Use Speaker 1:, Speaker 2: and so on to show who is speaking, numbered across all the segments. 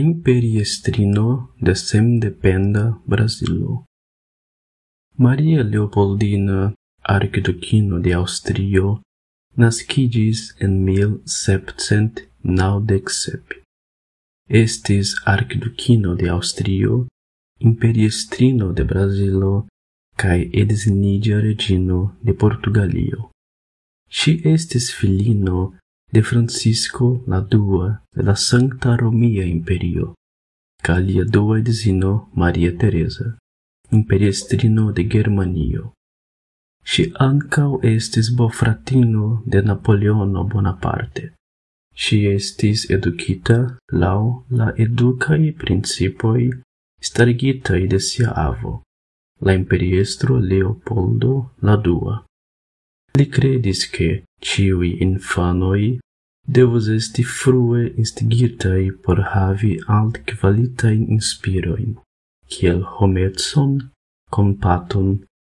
Speaker 1: imperiestrino de semdependa Brasilo. Maria Leopoldina, arquiduquino de Austrio, nascidis en 1797. Estis arquiduquino de Austrio, imperiestrino de Brasilo, cae edzinidia regino de Portugalio. Si estis filino de Francisco la dua della Santa Romia Imperio, calia dua edzino Maria Teresa, imperiestrino de Germanio. Si ancau estis bofratino de Napoleono Bonaparte. Si estis educita lau la educai principoi starigitai de sia avo, la imperiestro Leopoldo la dua. Li credis che ciui infanoi devus esti frue instigitai por havi alt qualitain inspiroin, kiel hometson, compaton,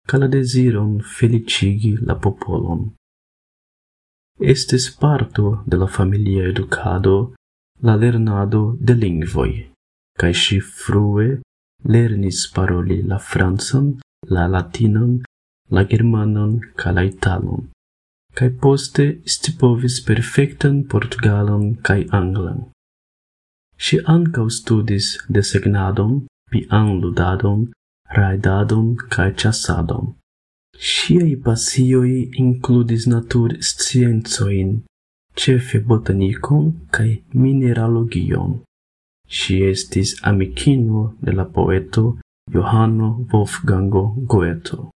Speaker 1: ca la desiron felicigi la popolon. Estes parto de la familia educado la lernado de lingvoi, cae si frue lernis paroli la fransan, la latinan la germanon ca la italon, cae poste stipovis perfectan portugalon cae anglan. Si ancau studis desegnadon, pianludadon, raidadon cae chassadon. Siei passioi includis natur scienzoin, cefe botanicon cae mineralogion. Si estis amicino de la poeto Johanno Wolfgango Goeto.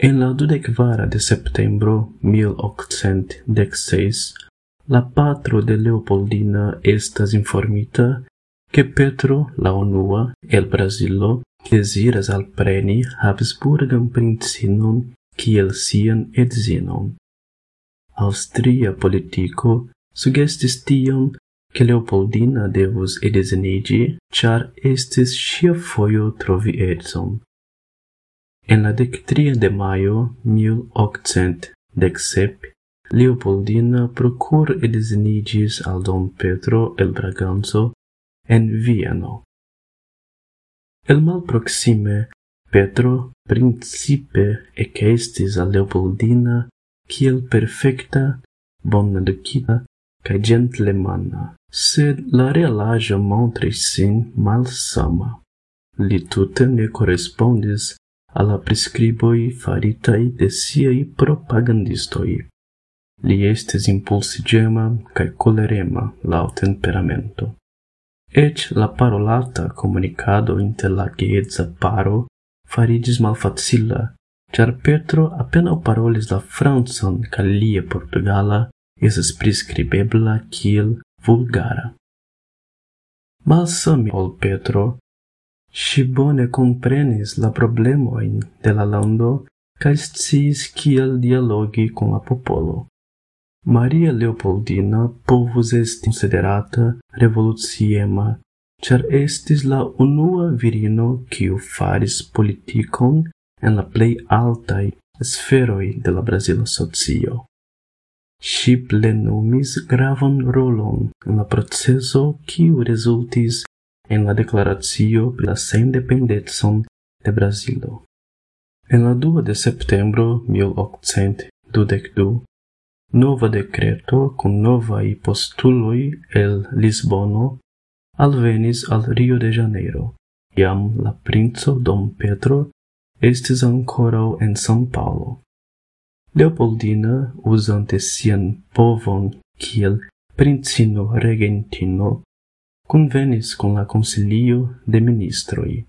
Speaker 1: En la dudekvara de septembro 1816 la patro de Leopoldina estas informita che Petro la unua el Brasilo desiras alpreni Habsburgan princinon kiel sian edzinon. Austria politico sugestis tion che Leopoldina devus edzinigi, char estis sia foio trovi edzon. En la dec tria de maio 1817 Leopoldina procur edzinigis al Don Pedro el Braganzo en Vieno. El malproxime Pedro principe ecestis a Leopoldina kiel perfecta, bona educita cae gentlemana, sed la realajo montris sin malsama. Li tute ne correspondis alla prescriboi faritai de siei propagandistoi. Li estes impulsigema cae colerema lau temperamento. Et la parolata comunicado inter la geedza paro faridis malfacila, char Petro appena parolis la Franzon ca lia portugala esas prescribebla kiel vulgara. Malsami ol Petro, Si bone comprenis la problemoin de la lando ca sciis kiel dialogi con la popolo. Maria Leopoldina povus est considerata revoluciema, ĉar estis la unua virino kiu faris politikon en la plei altai sferoi de la brazila socio. Si plenumis gravan rolon en la proceso kiu rezultis en la declaratio pri la sendependetson de Brasilo. En la 2 de septembro 1822, nova decreto con novai postuloi el Lisbono alvenis al Rio de Janeiro. Iam la princo Dom Pedro estis ancorau en San Paulo. Leopoldina, usante sian povon kiel princino regentino, convenis con la Consilio de Ministroi.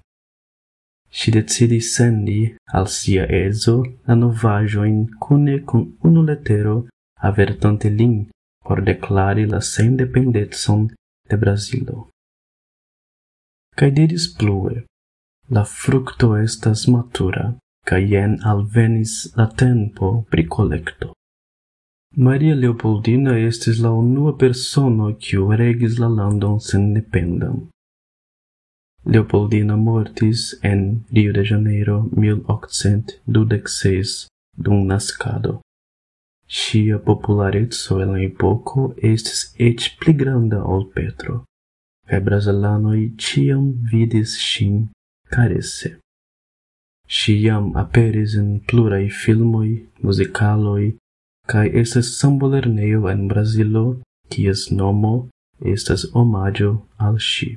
Speaker 1: Si decidis sendi al sia ezo la novajoin cune con unu letero avertante lin por declari la sendependetson de Brasilo. Cai diris plue, la fructo estas matura, ca jen alvenis la tempo pri collecto. Maria Leopoldina estis la unua persono kiu regis la landon sendependan. Leopoldina mortis en Rio de Janeiro 1826 dum nascado. Sia populareco en la epoko estis eĉ pli granda ol Petro, kaj brazilanoj ciam vidis ŝin karese. Ŝi jam aperis in plurai filmoi, musicaloi, cae estas sambolerneo en Brazilo, kies nomo estas omaggio al ŝi.